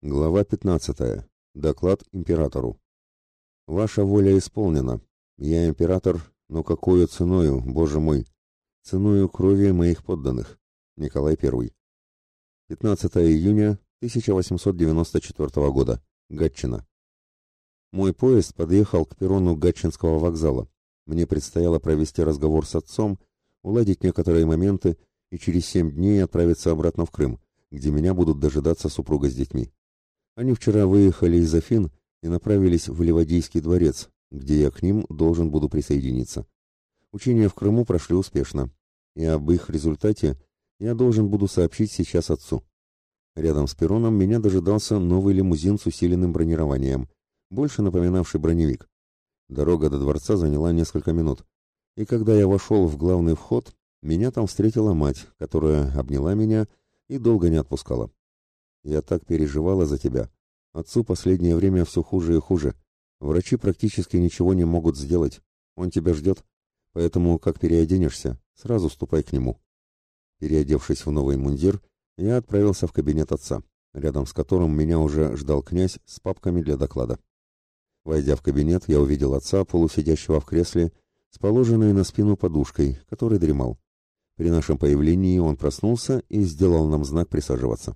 Глава 15. Доклад императору. Ваша воля исполнена. Я император, но какую ценою, Боже мой? Ценою крови моих подданных. Николай I. 15 июня 1894 года. Гатчина. Мой поезд подъехал к перрону Гатчинского вокзала. Мне предстояло провести разговор с отцом, уладить некоторые моменты и через семь дней отправиться обратно в Крым, где меня будут дожидаться супруга с детьми. Они вчера выехали из Афин и направились в Ливадийский дворец, где я к ним должен буду присоединиться. Учения в Крыму прошли успешно, и об их результате я должен буду сообщить сейчас отцу. Рядом с перроном меня дожидался новый лимузин с усиленным бронированием, больше напоминавший броневик. Дорога до дворца заняла несколько минут, и когда я вошел в главный вход, меня там встретила мать, которая обняла меня и долго не отпускала. Я так переживала за тебя. Отцу последнее время все хуже и хуже. Врачи практически ничего не могут сделать. Он тебя ждет. Поэтому, как переоденешься, сразу ступай к нему. Переодевшись в новый мундир, я отправился в кабинет отца, рядом с которым меня уже ждал князь с папками для доклада. Войдя в кабинет, я увидел отца, полусидящего в кресле, с положенной на спину подушкой, который дремал. При нашем появлении он проснулся и сделал нам знак присаживаться.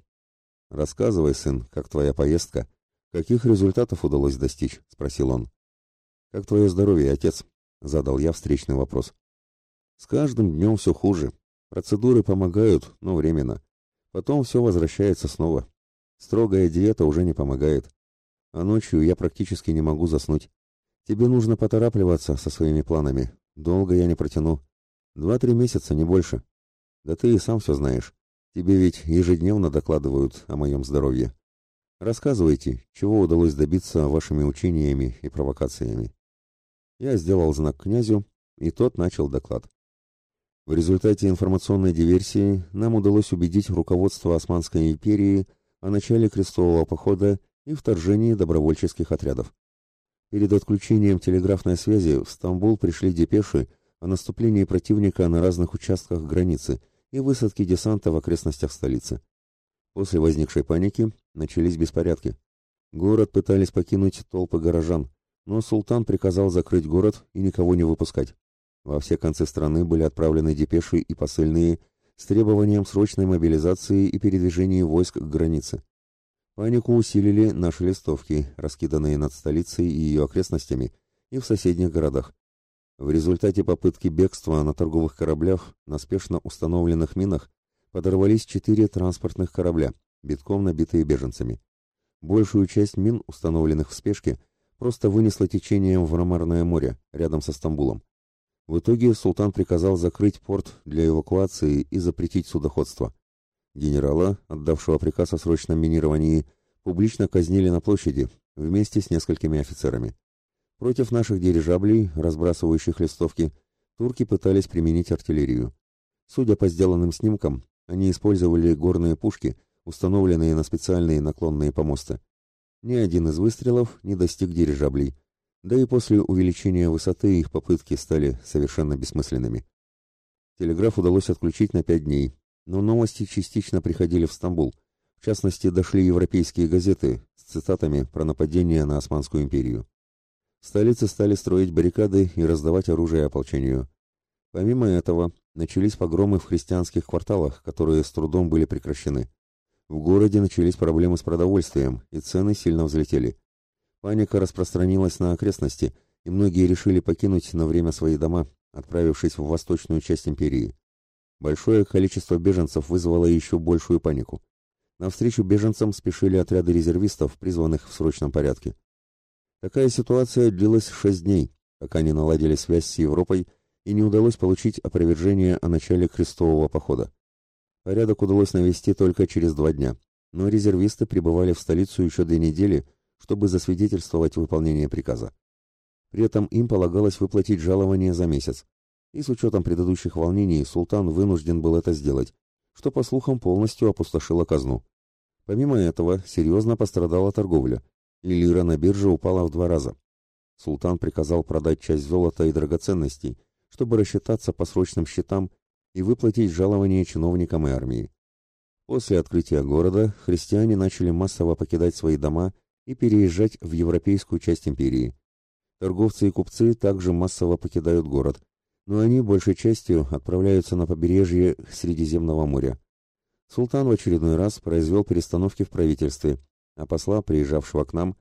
«Рассказывай, сын, как твоя поездка? Каких результатов удалось достичь?» — спросил он. «Как твое здоровье, отец?» — задал я встречный вопрос. «С каждым днем все хуже. Процедуры помогают, но временно. Потом все возвращается снова. Строгая диета уже не помогает. А ночью я практически не могу заснуть. Тебе нужно поторапливаться со своими планами. Долго я не протяну. Два-три месяца, не больше. Да ты и сам все знаешь. Тебе ведь ежедневно докладывают о моем здоровье. Рассказывайте, чего удалось добиться вашими учениями и провокациями. Я сделал знак князю, и тот начал доклад. В результате информационной диверсии нам удалось убедить руководство Османской империи о начале крестового похода и вторжении добровольческих отрядов. Перед отключением телеграфной связи в Стамбул пришли депеши о наступлении противника на разных участках границы – и высадки десанта в окрестностях столицы. После возникшей паники начались беспорядки. Город пытались покинуть толпы горожан, но султан приказал закрыть город и никого не выпускать. Во все концы страны были отправлены депеши и посыльные с требованием срочной мобилизации и передвижения войск к границе. Панику усилили наши листовки, раскиданные над столицей и ее окрестностями, и в соседних городах. В результате попытки бегства на торговых кораблях на спешно установленных минах подорвались четыре транспортных корабля, битком набитые беженцами. Большую часть мин, установленных в спешке, просто вынесло течением в Ромарное море, рядом со Стамбулом. В итоге султан приказал закрыть порт для эвакуации и запретить судоходство. Генерала, отдавшего приказ о срочном минировании, публично казнили на площади вместе с несколькими офицерами. Против наших дирижаблей, разбрасывающих листовки, турки пытались применить артиллерию. Судя по сделанным снимкам, они использовали горные пушки, установленные на специальные наклонные помосты. Ни один из выстрелов не достиг дирижаблей, да и после увеличения высоты их попытки стали совершенно бессмысленными. Телеграф удалось отключить на пять дней, но новости частично приходили в Стамбул. В частности, дошли европейские газеты с цитатами про нападение на Османскую империю. В столице стали строить баррикады и раздавать оружие ополчению. Помимо этого, начались погромы в христианских кварталах, которые с трудом были прекращены. В городе начались проблемы с продовольствием, и цены сильно взлетели. Паника распространилась на окрестности, и многие решили покинуть на время свои дома, отправившись в восточную часть империи. Большое количество беженцев вызвало еще большую панику. Навстречу беженцам спешили отряды резервистов, призванных в срочном порядке. Такая ситуация длилась шесть дней, пока не наладили связь с Европой и не удалось получить опровержение о начале крестового похода. Порядок удалось навести только через два дня, но резервисты прибывали в столицу еще две недели, чтобы засвидетельствовать выполнение приказа. При этом им полагалось выплатить жалование за месяц, и с учетом предыдущих волнений султан вынужден был это сделать, что, по слухам, полностью опустошило казну. Помимо этого, серьезно пострадала торговля – и лира на бирже упала в два раза. Султан приказал продать часть золота и драгоценностей, чтобы рассчитаться по срочным счетам и выплатить жалование чиновникам и армии. После открытия города христиане начали массово покидать свои дома и переезжать в европейскую часть империи. Торговцы и купцы также массово покидают город, но они большей частью отправляются на побережье Средиземного моря. Султан в очередной раз произвел перестановки в правительстве, а посла, приезжавшего к нам,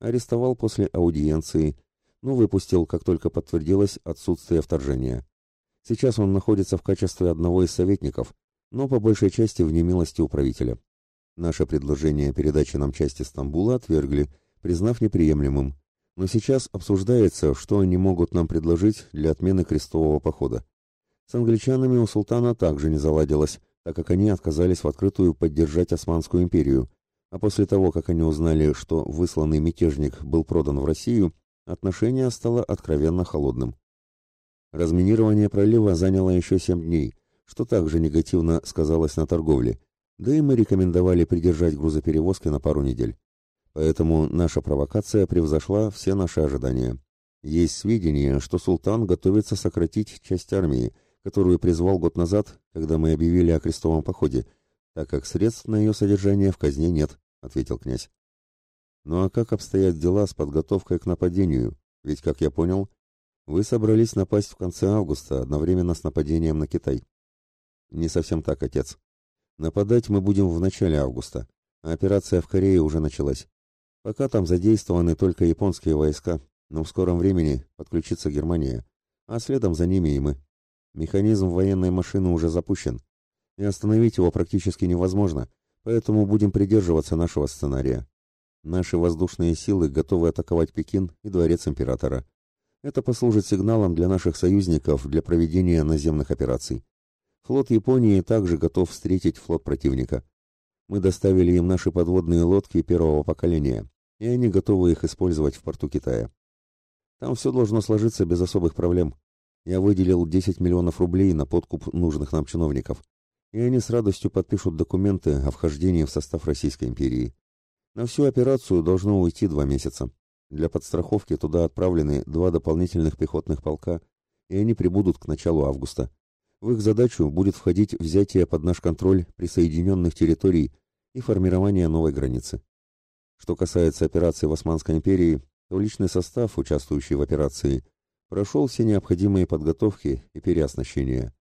арестовал после аудиенции, но выпустил, как только подтвердилось отсутствие вторжения. Сейчас он находится в качестве одного из советников, но по большей части в немилости у правителя. Наше предложение передачи нам части Стамбула отвергли, признав неприемлемым, но сейчас обсуждается, что они могут нам предложить для отмены крестового похода. С англичанами у султана также не заладилось, так как они отказались в открытую поддержать Османскую империю, а после того, как они узнали, что высланный мятежник был продан в Россию, отношение стало откровенно холодным. Разминирование пролива заняло еще семь дней, что также негативно сказалось на торговле, да и мы рекомендовали придержать грузоперевозки на пару недель. Поэтому наша провокация превзошла все наши ожидания. Есть сведения, что султан готовится сократить часть армии, которую призвал год назад, когда мы объявили о крестовом походе, так как средств на ее содержание в казне нет, ответил князь. Ну а как обстоят дела с подготовкой к нападению? Ведь, как я понял, вы собрались напасть в конце августа, одновременно с нападением на Китай. Не совсем так, отец. Нападать мы будем в начале августа, а операция в Корее уже началась. Пока там задействованы только японские войска, но в скором времени подключится Германия, а следом за ними и мы. Механизм военной машины уже запущен, и остановить его практически невозможно, поэтому будем придерживаться нашего сценария. Наши воздушные силы готовы атаковать Пекин и дворец императора. Это послужит сигналом для наших союзников для проведения наземных операций. Флот Японии также готов встретить флот противника. Мы доставили им наши подводные лодки первого поколения, и они готовы их использовать в порту Китая. Там все должно сложиться без особых проблем я выделил 10 миллионов рублей на подкуп нужных нам чиновников, и они с радостью подпишут документы о вхождении в состав Российской империи. На всю операцию должно уйти два месяца. Для подстраховки туда отправлены два дополнительных пехотных полка, и они прибудут к началу августа. В их задачу будет входить взятие под наш контроль присоединенных территорий и формирование новой границы. Что касается операции в Османской империи, то личный состав, участвующий в операции – прошел все необходимые подготовки и переоснащения.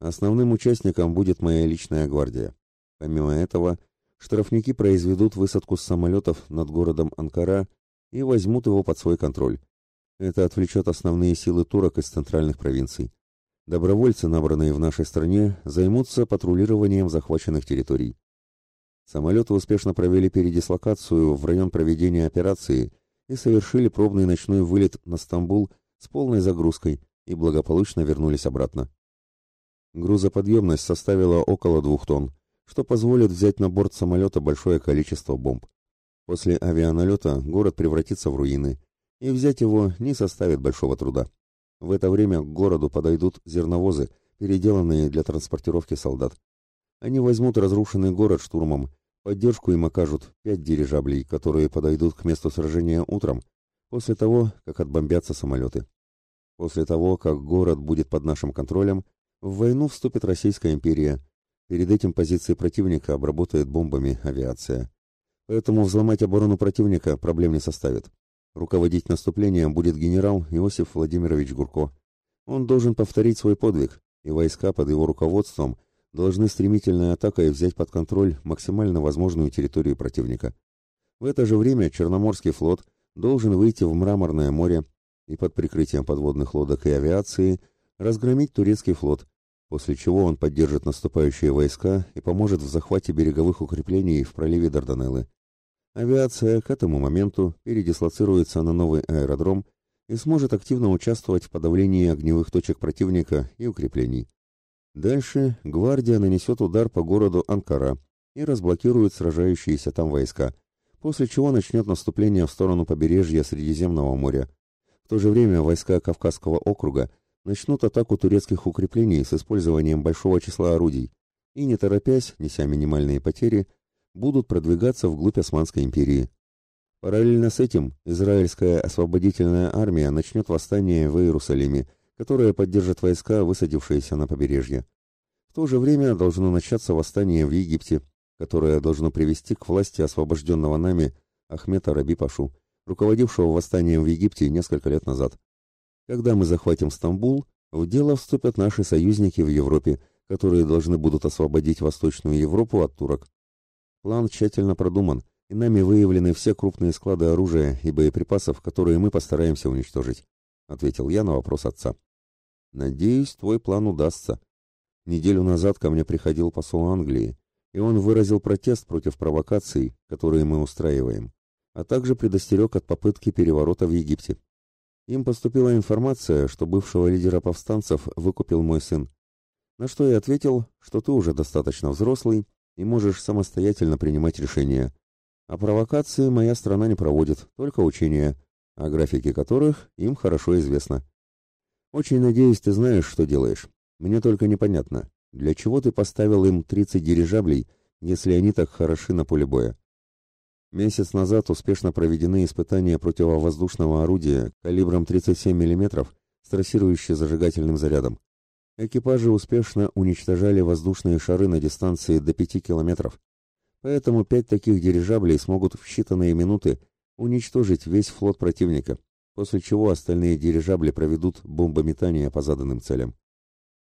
Основным участником будет моя личная гвардия. Помимо этого, штрафники произведут высадку с самолетов над городом Анкара и возьмут его под свой контроль. Это отвлечет основные силы турок из центральных провинций. Добровольцы, набранные в нашей стране, займутся патрулированием захваченных территорий. Самолеты успешно провели передислокацию в район проведения операции и совершили пробный ночной вылет на Стамбул с полной загрузкой и благополучно вернулись обратно. Грузоподъемность составила около двух тонн, что позволит взять на борт самолета большое количество бомб. После авианалета город превратится в руины, и взять его не составит большого труда. В это время к городу подойдут зерновозы, переделанные для транспортировки солдат. Они возьмут разрушенный город штурмом, поддержку им окажут пять дирижаблей, которые подойдут к месту сражения утром, после того, как отбомбятся самолеты. После того, как город будет под нашим контролем, в войну вступит Российская империя. Перед этим позиции противника обработает бомбами авиация. Поэтому взломать оборону противника проблем не составит. Руководить наступлением будет генерал Иосиф Владимирович Гурко. Он должен повторить свой подвиг, и войска под его руководством должны стремительной атакой взять под контроль максимально возможную территорию противника. В это же время Черноморский флот – должен выйти в Мраморное море и под прикрытием подводных лодок и авиации разгромить турецкий флот, после чего он поддержит наступающие войска и поможет в захвате береговых укреплений в проливе Дарданеллы. Авиация к этому моменту передислоцируется на новый аэродром и сможет активно участвовать в подавлении огневых точек противника и укреплений. Дальше гвардия нанесет удар по городу Анкара и разблокирует сражающиеся там войска – после чего начнет наступление в сторону побережья Средиземного моря. В то же время войска Кавказского округа начнут атаку турецких укреплений с использованием большого числа орудий и, не торопясь, неся минимальные потери, будут продвигаться вглубь Османской империи. Параллельно с этим израильская освободительная армия начнет восстание в Иерусалиме, которое поддержит войска, высадившиеся на побережье. В то же время должно начаться восстание в Египте, которое должно привести к власти освобожденного нами Ахмета Раби Пашу, руководившего восстанием в Египте несколько лет назад. Когда мы захватим Стамбул, в дело вступят наши союзники в Европе, которые должны будут освободить Восточную Европу от турок. План тщательно продуман, и нами выявлены все крупные склады оружия и боеприпасов, которые мы постараемся уничтожить, ответил я на вопрос отца. Надеюсь, твой план удастся. Неделю назад ко мне приходил посол Англии, и он выразил протест против провокаций, которые мы устраиваем, а также предостерег от попытки переворота в Египте. Им поступила информация, что бывшего лидера повстанцев выкупил мой сын. На что я ответил, что ты уже достаточно взрослый и можешь самостоятельно принимать решения. А провокации моя страна не проводит, только учения, о графике которых им хорошо известно. Очень надеюсь, ты знаешь, что делаешь. Мне только непонятно, для чего ты поставил им 30 дирижаблей, если они так хороши на поле боя? Месяц назад успешно проведены испытания противовоздушного орудия калибром 37 мм с трассирующим зажигательным зарядом. Экипажи успешно уничтожали воздушные шары на дистанции до 5 километров. Поэтому пять таких дирижаблей смогут в считанные минуты уничтожить весь флот противника, после чего остальные дирижабли проведут бомбометание по заданным целям.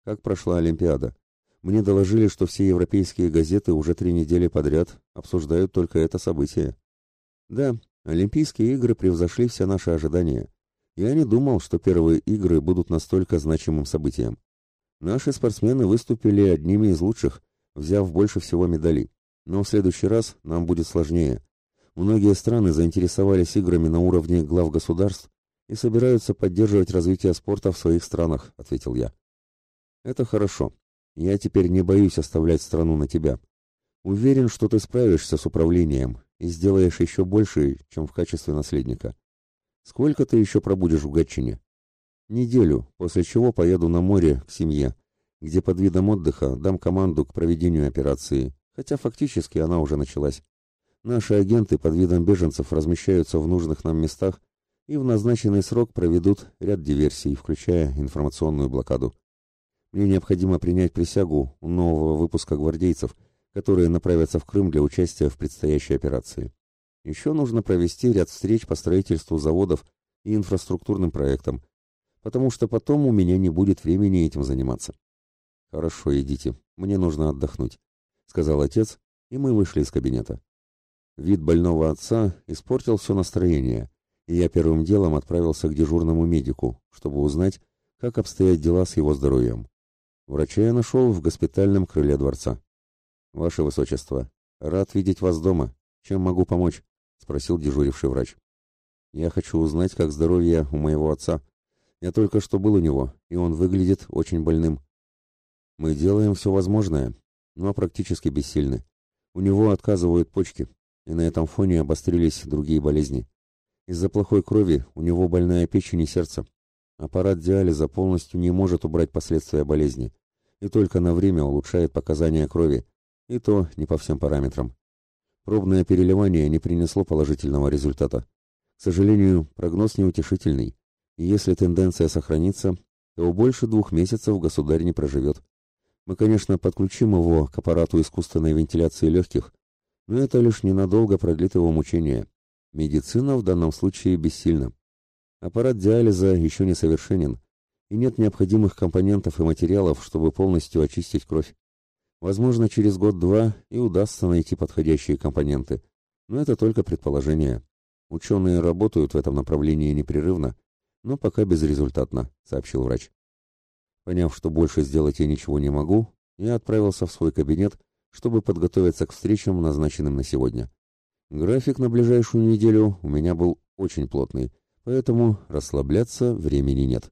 Как прошла Олимпиада? Мне доложили, что все европейские газеты уже три недели подряд обсуждают только это событие. Да, Олимпийские игры превзошли все наши ожидания. Я не думал, что первые игры будут настолько значимым событием. Наши спортсмены выступили одними из лучших, взяв больше всего медалей. Но в следующий раз нам будет сложнее. Многие страны заинтересовались играми на уровне глав государств и собираются поддерживать развитие спорта в своих странах, ответил я. Это хорошо. Я теперь не боюсь оставлять страну на тебя. Уверен, что ты справишься с управлением и сделаешь еще больше, чем в качестве наследника. Сколько ты еще пробудешь в Гатчине? Неделю, после чего поеду на море к семье, где под видом отдыха дам команду к проведению операции, хотя фактически она уже началась. Наши агенты под видом беженцев размещаются в нужных нам местах и в назначенный срок проведут ряд диверсий, включая информационную блокаду. Мне необходимо принять присягу нового выпуска гвардейцев, которые направятся в Крым для участия в предстоящей операции. Еще нужно провести ряд встреч по строительству заводов и инфраструктурным проектам, потому что потом у меня не будет времени этим заниматься. Хорошо, идите, мне нужно отдохнуть, сказал отец, и мы вышли из кабинета. Вид больного отца испортил все настроение, и я первым делом отправился к дежурному медику, чтобы узнать, как обстоят дела с его здоровьем. Врача я нашел в госпитальном крыле дворца. «Ваше Высочество, рад видеть вас дома. Чем могу помочь?» — спросил дежуривший врач. «Я хочу узнать, как здоровье у моего отца. Я только что был у него, и он выглядит очень больным. Мы делаем все возможное, но практически бессильны. У него отказывают почки, и на этом фоне обострились другие болезни. Из-за плохой крови у него больная печень и сердце. Аппарат диализа полностью не может убрать последствия болезни и только на время улучшает показания крови, и то не по всем параметрам. Пробное переливание не принесло положительного результата. К сожалению, прогноз неутешительный, и если тенденция сохранится, то больше двух месяцев государь не проживет. Мы, конечно, подключим его к аппарату искусственной вентиляции легких, но это лишь ненадолго продлит его мучения. Медицина в данном случае бессильна. Аппарат диализа еще не совершенен, и нет необходимых компонентов и материалов, чтобы полностью очистить кровь. Возможно, через год-два и удастся найти подходящие компоненты, но это только предположение. Ученые работают в этом направлении непрерывно, но пока безрезультатно, сообщил врач. Поняв, что больше сделать я ничего не могу, я отправился в свой кабинет, чтобы подготовиться к встречам, назначенным на сегодня. График на ближайшую неделю у меня был очень плотный, поэтому расслабляться времени нет.